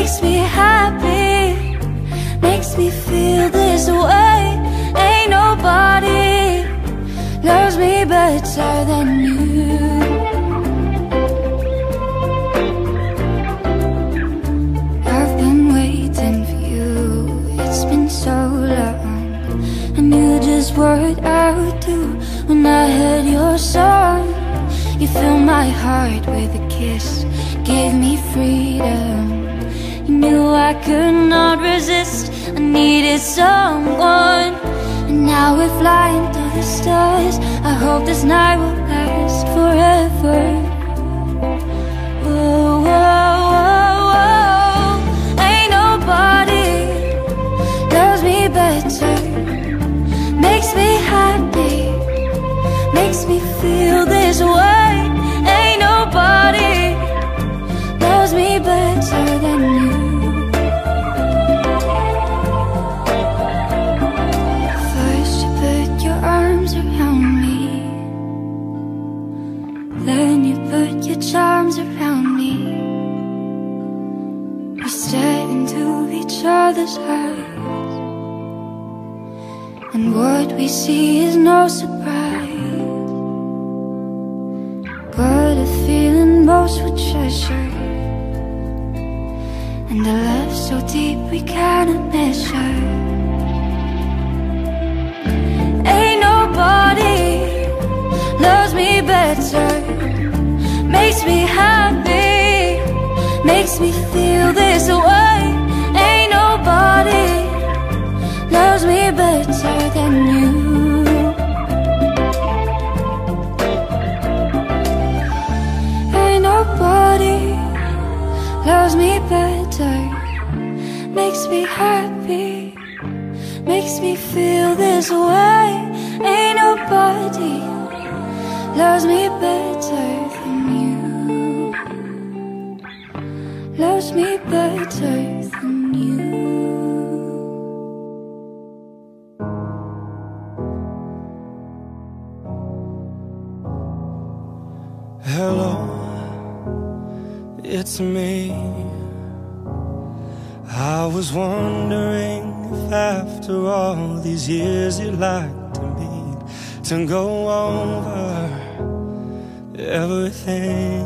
Makes me happy. Makes me feel this way. Ain't nobody loves me better than you. I've been waiting for you. It's been so long. I knew just what I would do when I heard your song. You filled my heart with a kiss, gave me freedom. Knew I could not resist. I needed someone. And now we're flying through the stars. I hope this night will last forever. Whoa, whoa, whoa, whoa. Ain't nobody loves me better. Makes me happy. Makes me feel this way. And what we see is no surprise. But a feeling most would treasure. And a love so deep we cannot measure. Ain't nobody loves me better. Makes me happy. Makes me feel this way. Loves me better. Makes me happy. Makes me feel this way. Ain't nobody loves me better than you. Loves me better like to meet to go over everything.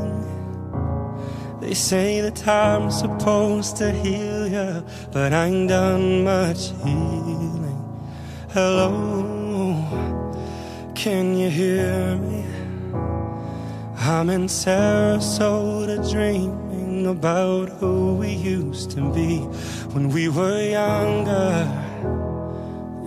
They say the time's supposed to heal you, but I ain't done much healing. Hello, can you hear me? I'm in Sarasota dreaming about who we used to be when we were younger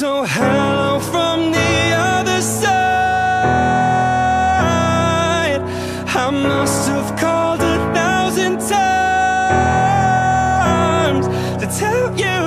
So hello from the other side. I must have called a thousand times To tell you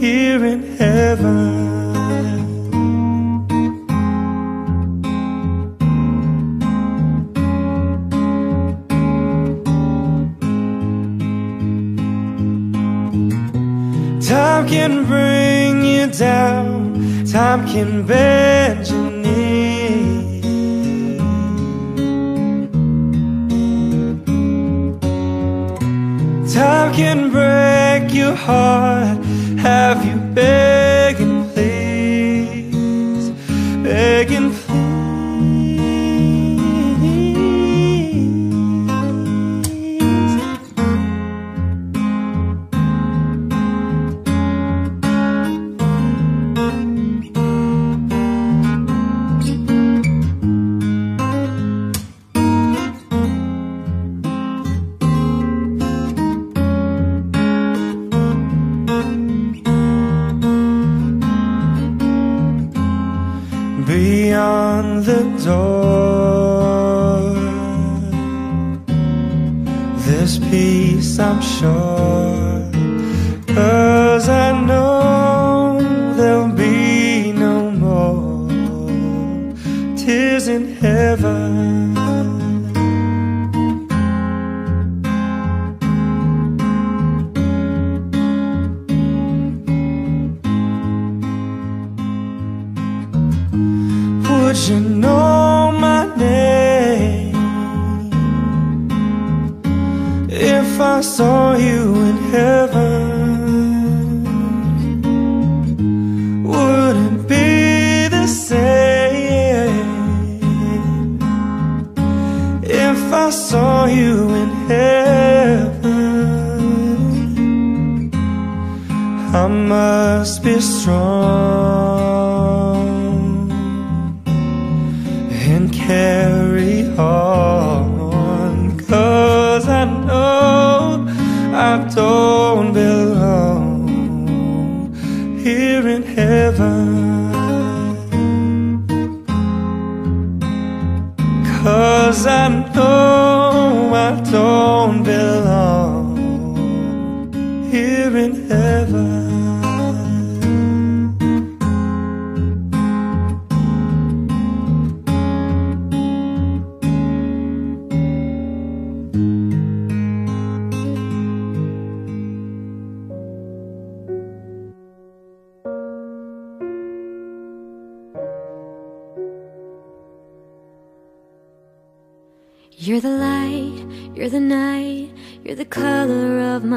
here in heaven. Time can bring you down. Time can bend you Time can break your heart. Have must be strong and carry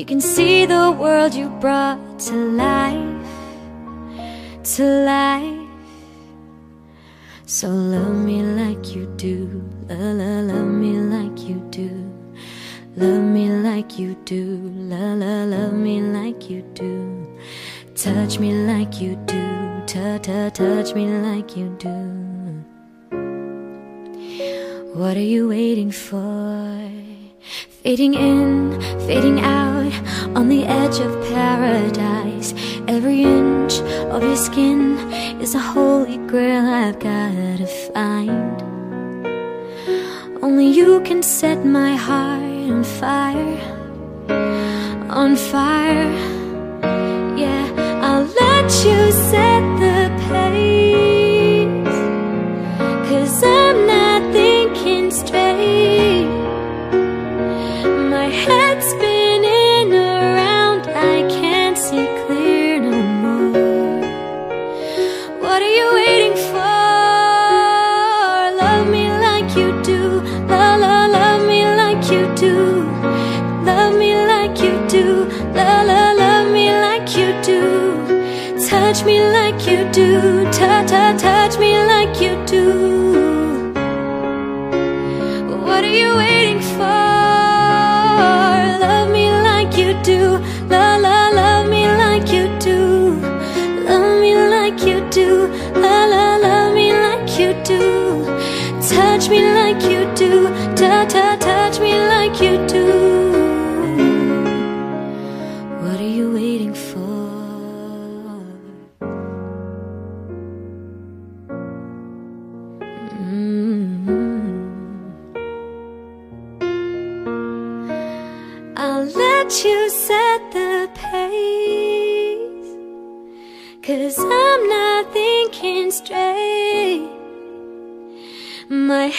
You can see the world you brought to life, to life. So love me like you do, la la, love me like you do. Love me like you do, la la, love me like you do. Touch me like you do, ta ta, touch me like you do. What are you waiting for? Fading in, fading out, on the edge of paradise. Every inch of your skin is a holy grail I've gotta find. Only you can set my heart on fire, on fire. Yeah, I'll let you set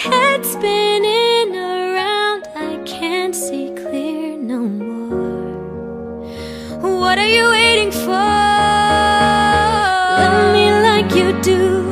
head spinning around. I can't see clear no more. What are you waiting for? Love me like you do.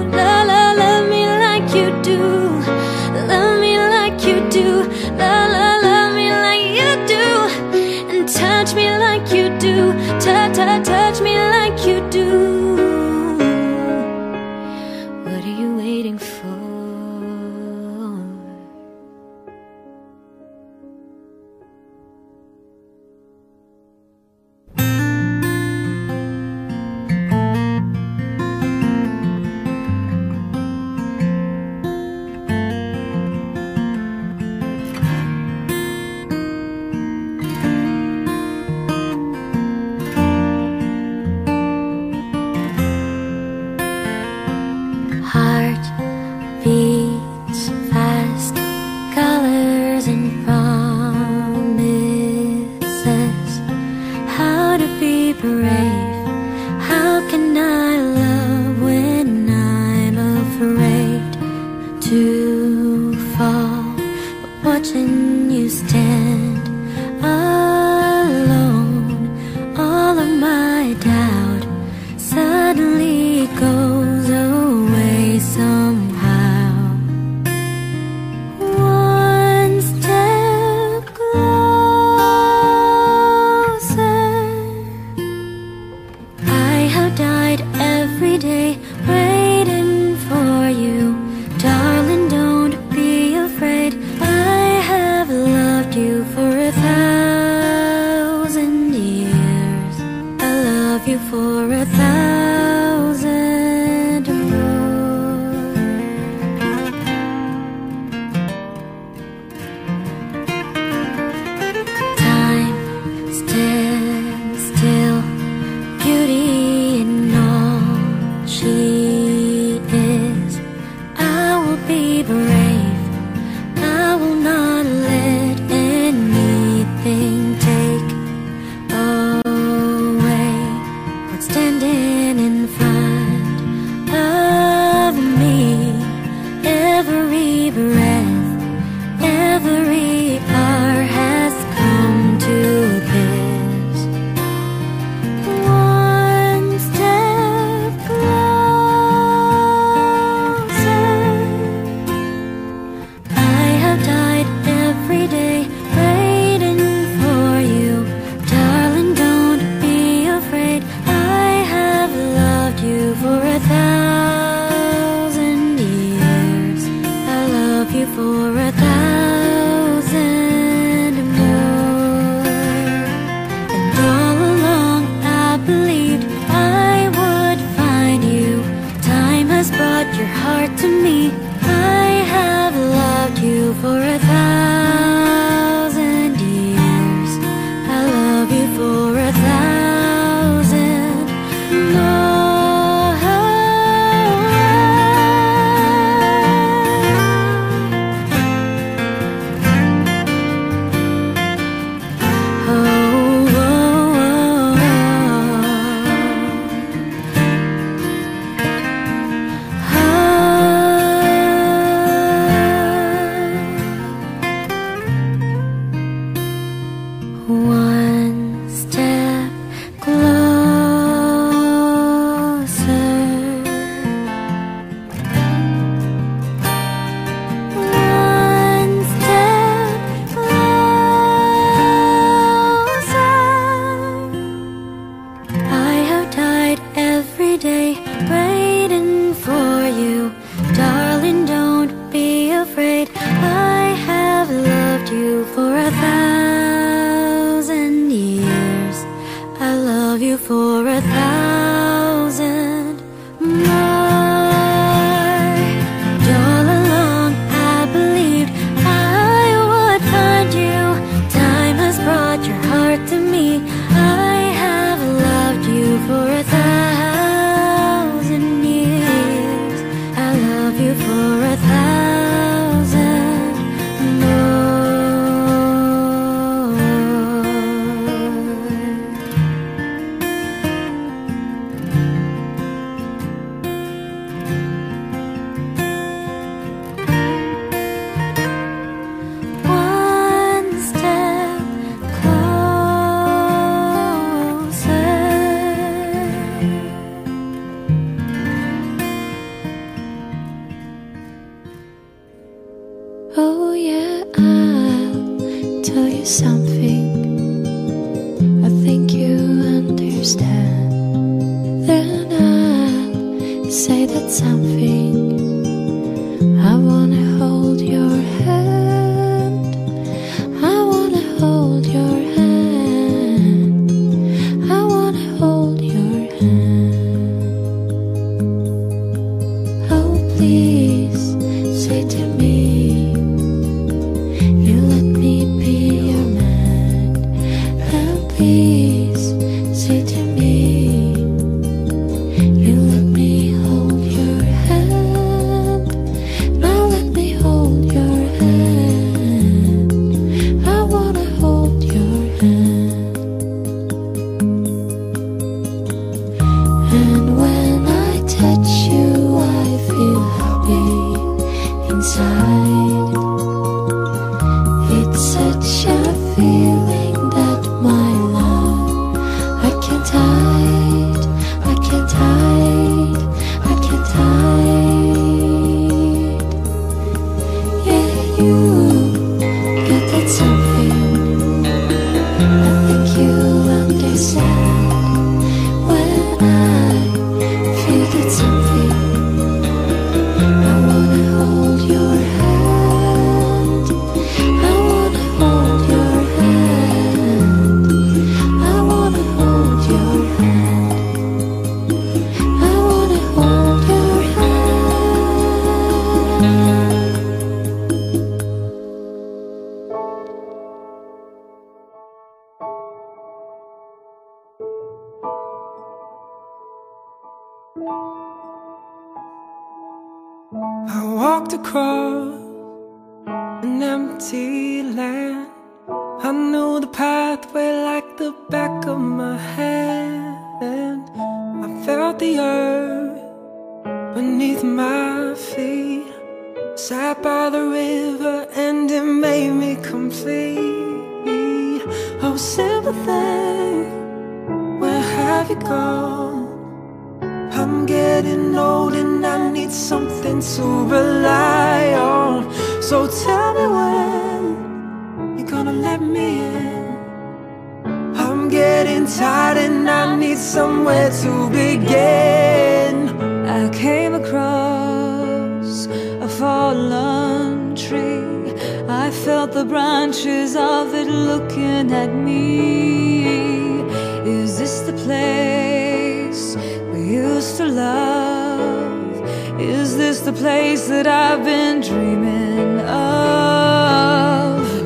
Getting tired and I need somewhere to begin I came across a fallen tree I felt the branches of it looking at me Is this the place we used to love? Is this the place that I've been dreaming of?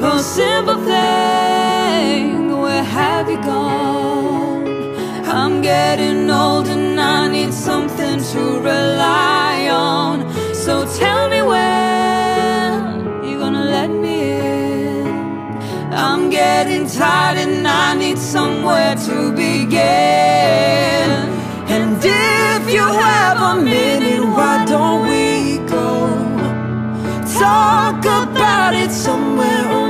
Oh, simple place have you gone? I'm getting old and I need something to rely on So tell me when you're gonna let me in I'm getting tired and I need somewhere to begin And if you have a minute, why don't we go? Talk about it somewhere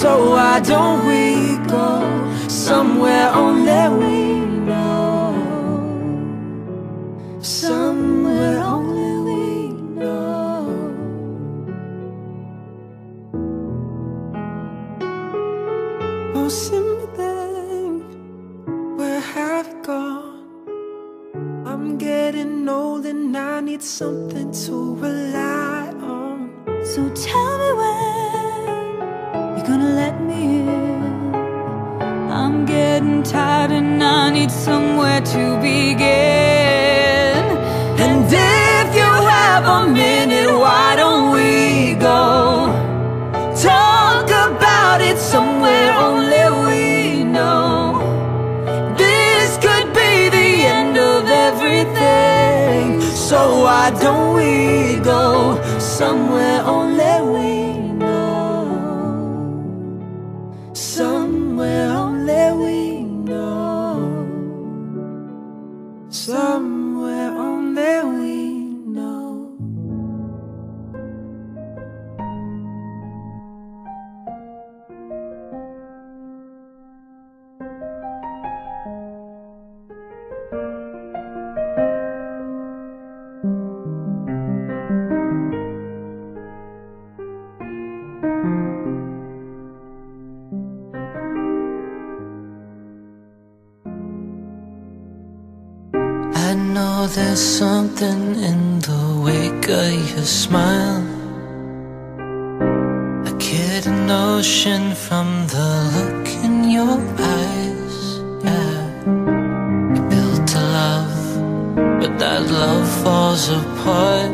So why don't we go somewhere only we know? Somewhere only we know. Oh, something, where have you gone? I'm getting old and I need something to rely on. So tell me. tired and I need somewhere to begin. And if you have a minute, why don't we go? Talk about it somewhere only we know. This could be the end of everything. So why don't we go somewhere something in the wake of your smile. I get an ocean from the look in your eyes. Yeah, you built a love, but that love falls apart.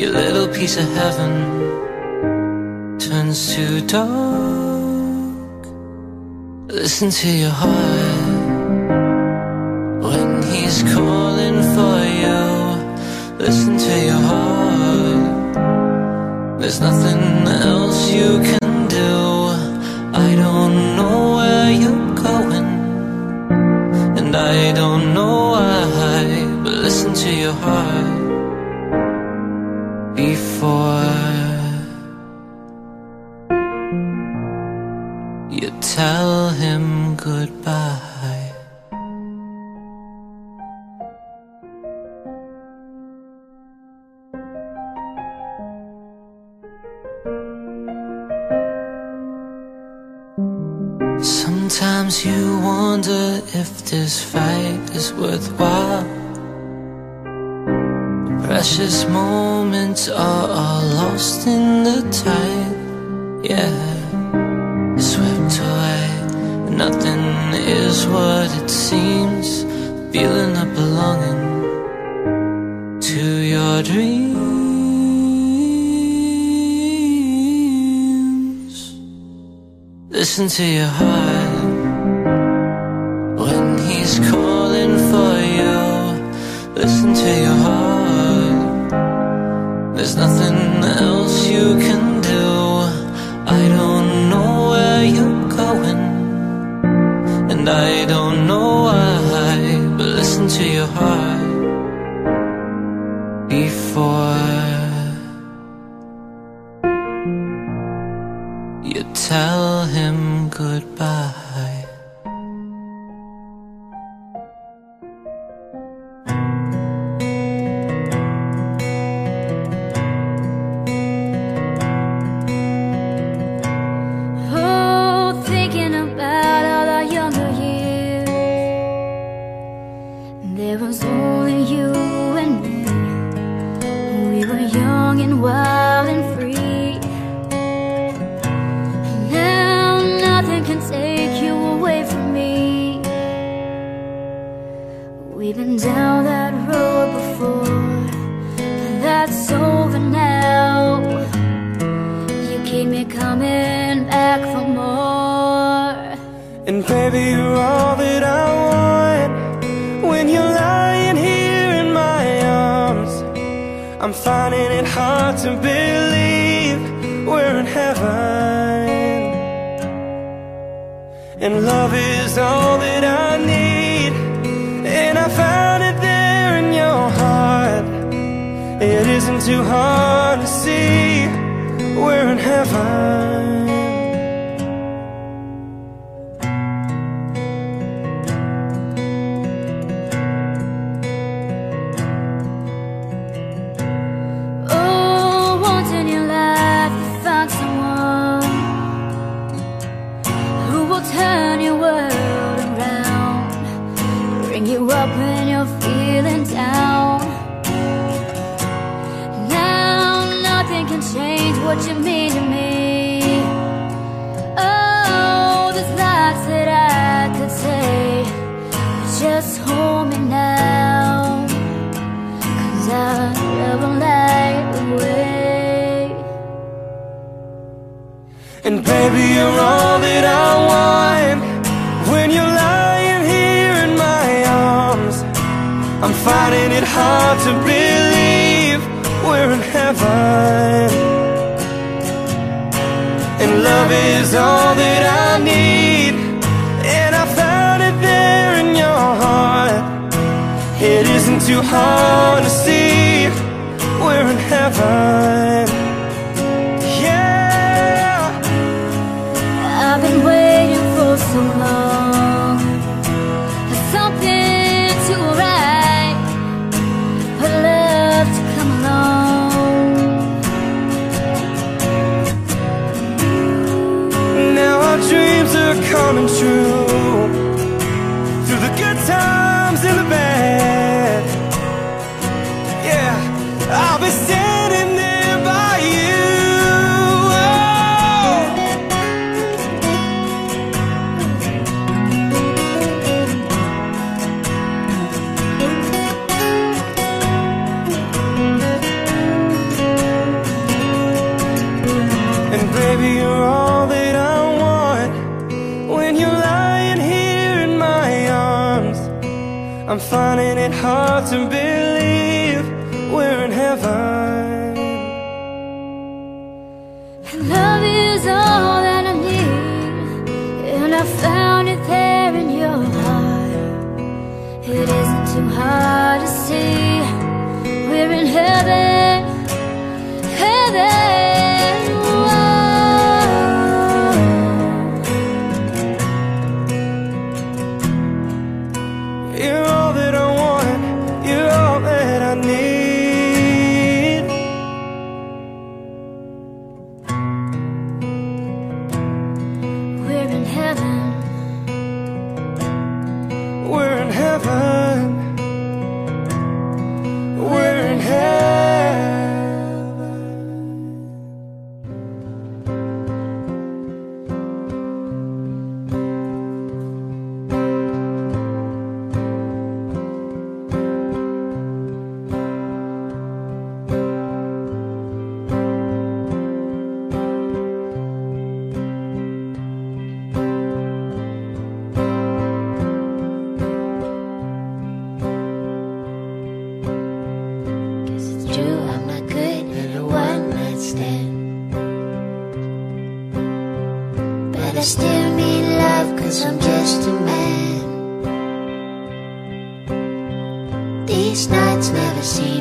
Your little piece of heaven turns to dark. Listen to your heart There's nothing else you can do. I don't Sometimes you wonder if this fight is worthwhile. Precious moments are all lost in the tide. Yeah, swept away. Nothing is what it seems. Feeling of belonging to your dreams. Listen to your heart Listen to your heart. There's nothing else you can And love is all that I need. And I found it there in your heart. It isn't too hard to see. We're in heaven baby, you're all that I want When you're lying here in my arms I'm finding it hard to believe We're in heaven. And love is all that I need. And I found it there in your heart. It isn't too hard to see We're in heaven nights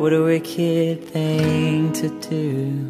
What a wicked thing to do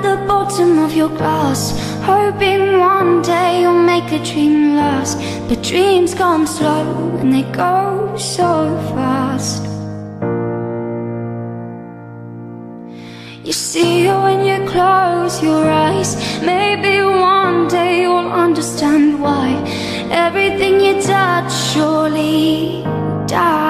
At the bottom of your glass, hoping one day you'll make a dream last. But dreams come slow and they go so fast. You see her when you close your eyes. Maybe one day you'll understand why everything you touch surely dies.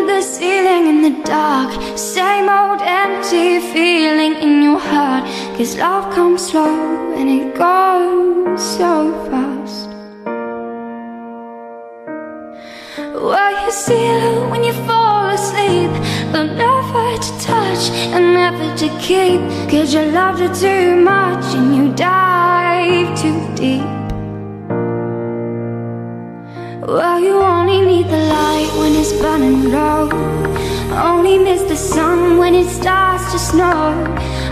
At the ceiling in the dark. Same old empty feeling in your heart. Cause love comes slow and it goes so fast. Well, you see her when you fall asleep But never to touch and never to keep. Cause you loved her too much and you dive too deep. Well, you burning low. Only miss the sun when it starts to snow.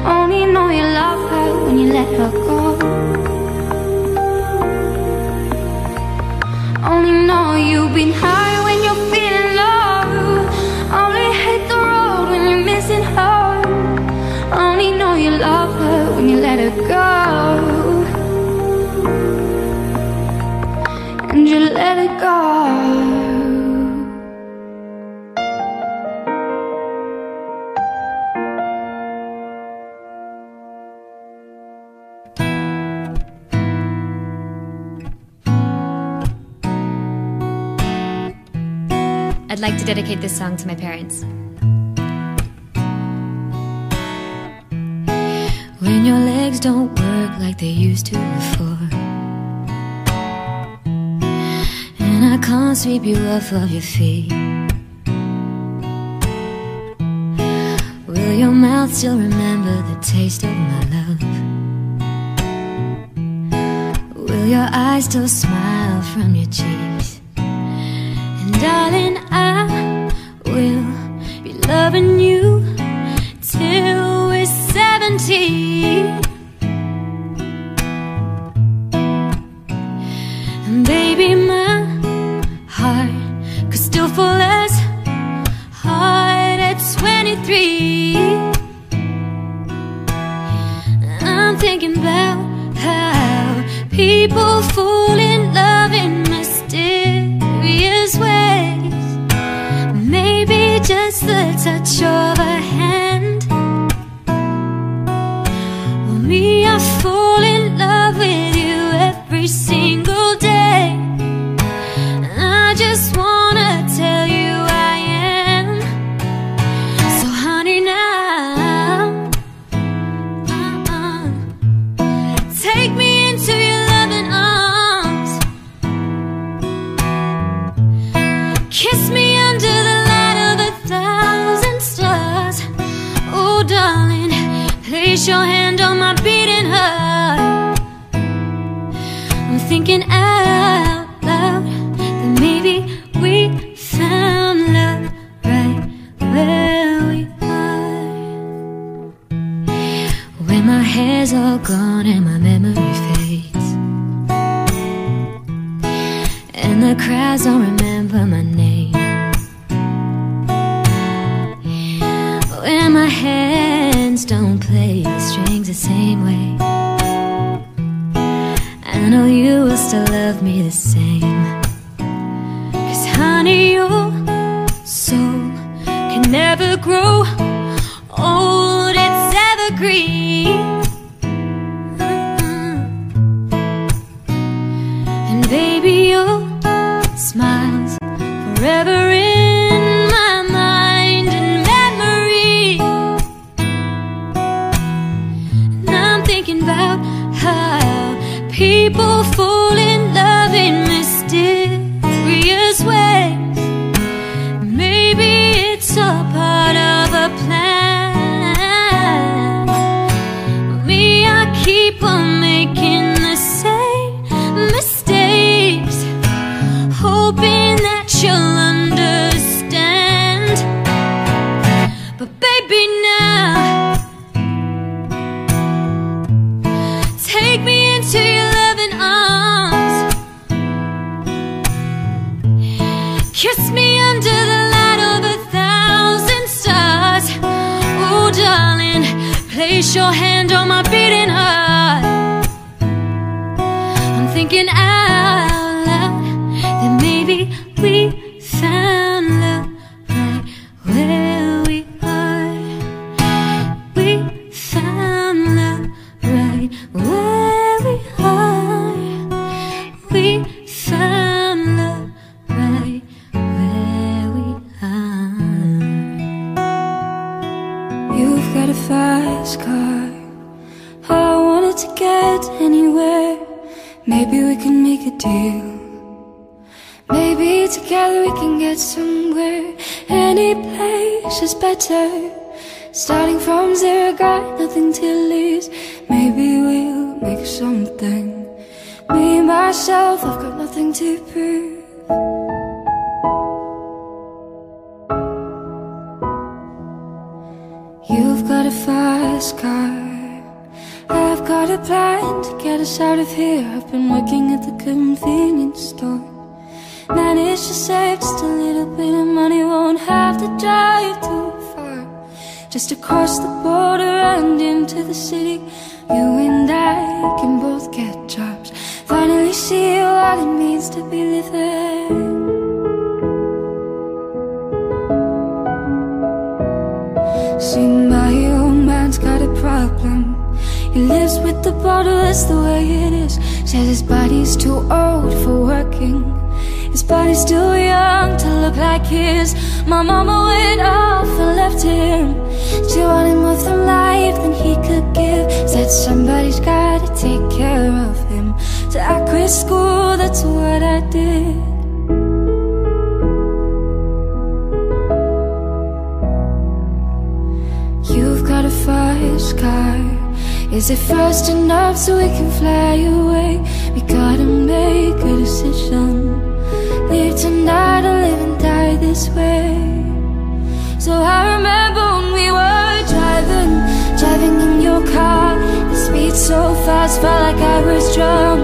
Only know you love her when you let her go. Only know you've been high I'd like to dedicate this song to my parents. When your legs don't work like they used to before, and I can't sweep you off of your feet, will your mouth still remember the taste of my love? Will your eyes still smile from your cheek? thinking about how people fall in love in mysterious ways. Maybe just the touch of a hand. and see what it means to be living See my old man's got a problem. He lives with the bottle, that's the way it is. Says his body's too old for working. His body's too young to look like his. My mama went off and left him. She wanted more from life than he could give. Said somebody's gotta take care of him so I quit school, that's what I did. You've got a fast car. Is it fast enough so we can fly away? We gotta make a decision. Live tonight or live and die this way. So I remember when we were driving, driving in your car. Speed so fast, felt like I was drunk.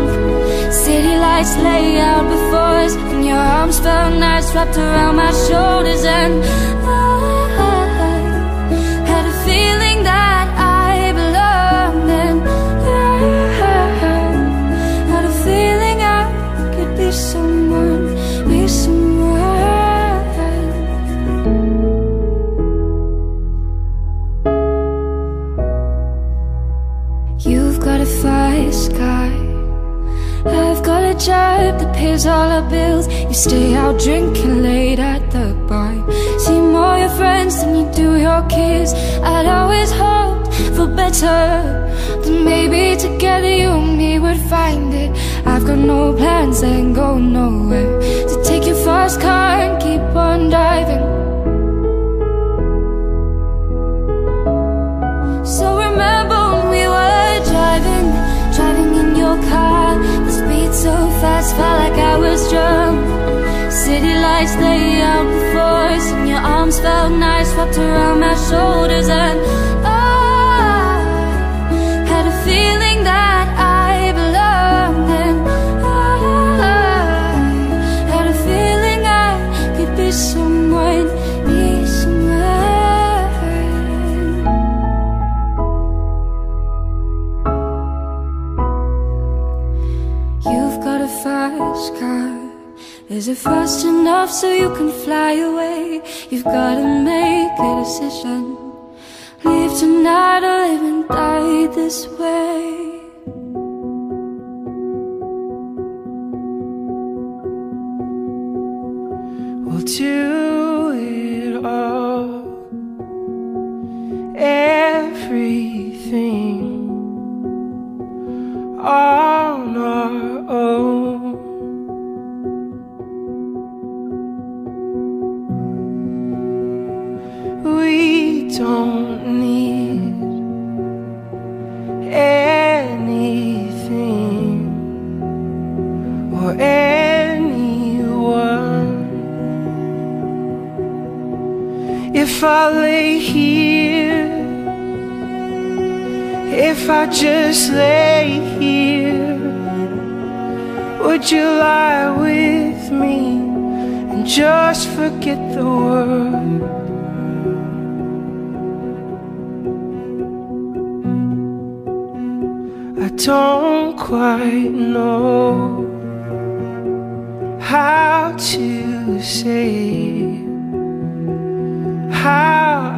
City lights lay out before us, and your arms felt nice wrapped around my shoulders, and You stay out drinking late at the bar. See more your friends than you do your kids. I'd always hoped for better. That maybe together you and me would find it. I've got no plans and go nowhere. To take your fast car and keep on driving. So remember when we were driving, driving in your car. The speed so fast, felt like I was drunk. City lights lay out before us, and your arms felt nice wrapped around my shoulders. And Is it fast enough so you can fly away? You've gotta make a decision. Live tonight or live and die this way.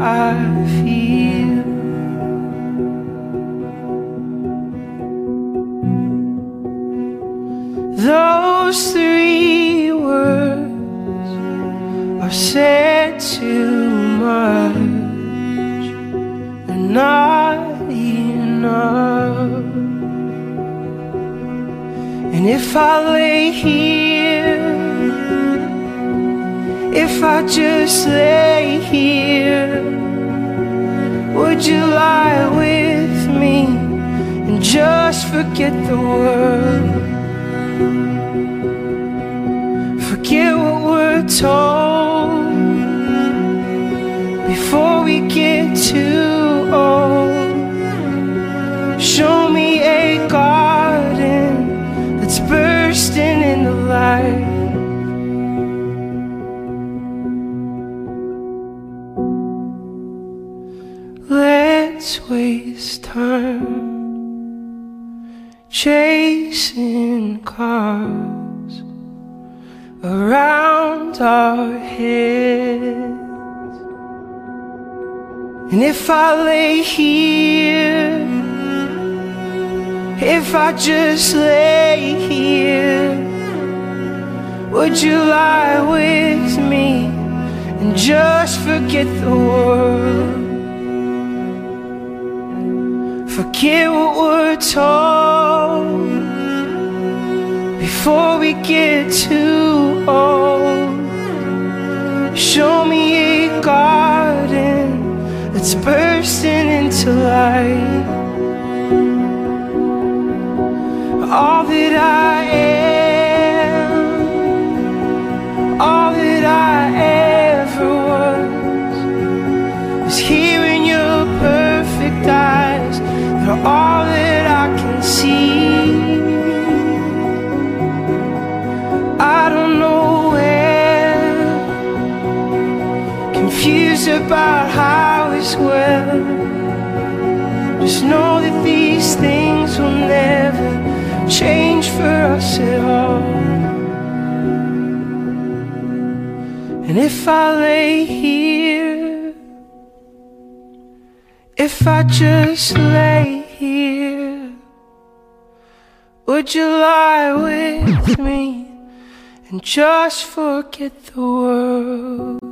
I feel. Those three words are said too much and not enough. And if I lay here, if I just lay here, would you lie with me and just forget the world? Forget what we're told before we get too In cars around our heads. And if I lay here, if I just lay here, would you lie with me and just forget the world? Forget what we're told before we get too old. Show me a garden that's bursting into light. All that I am. if I lay here, if I just lay here, would you lie with me and just forget the world?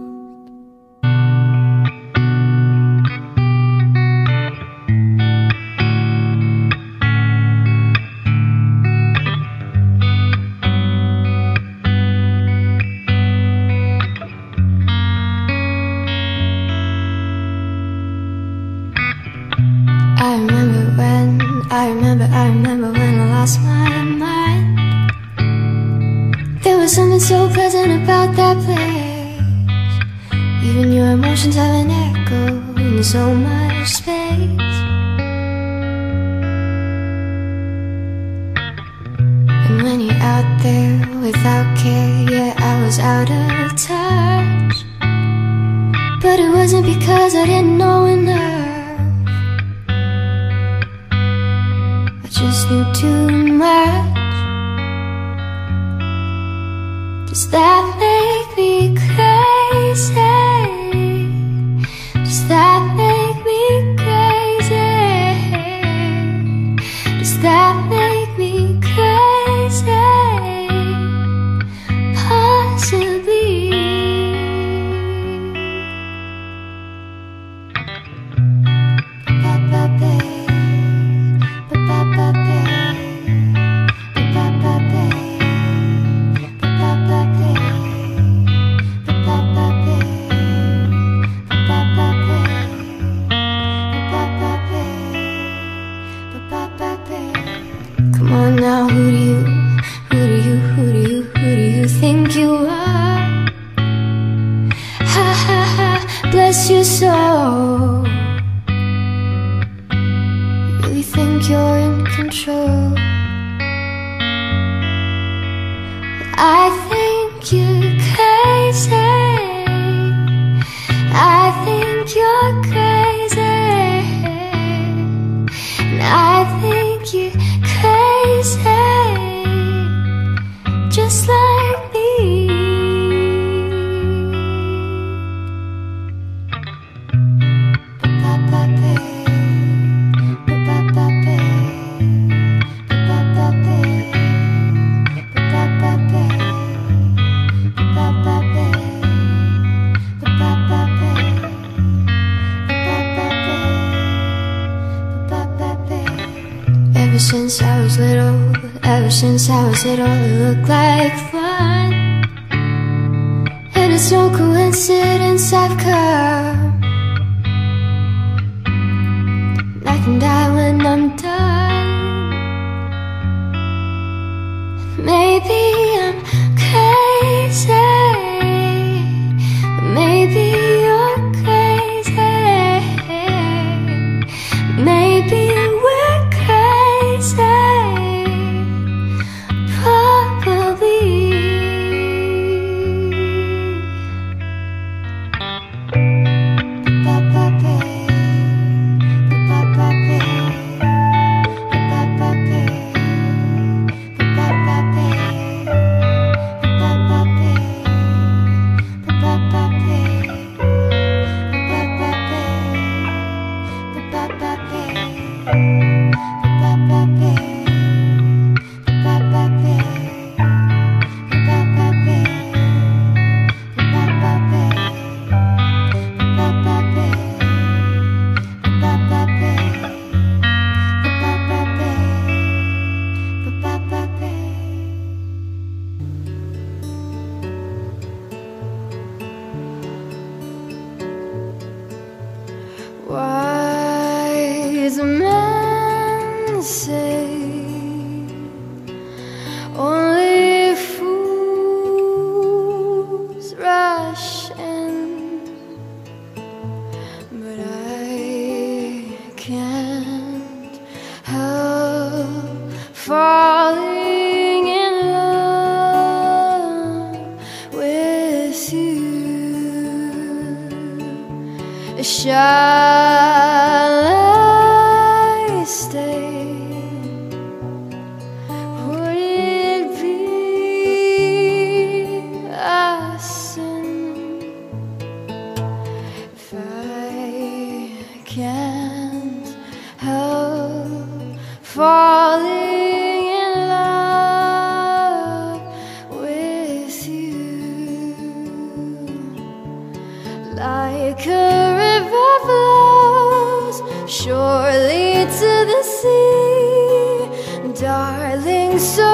like a river flows surely to the sea, darling. So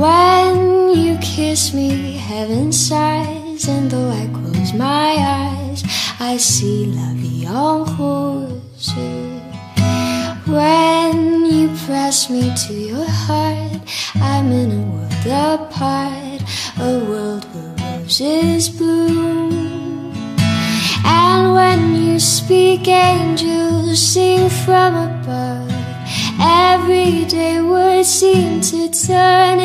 When you kiss me, heaven sighs, and though I close my eyes, I see La Vie en Rose. When you press me to your heart, I'm in a world apart, a world where roses bloom. And when you speak, angels sing from above. Everyday words seem to turn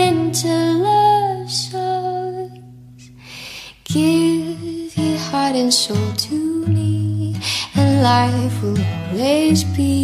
always be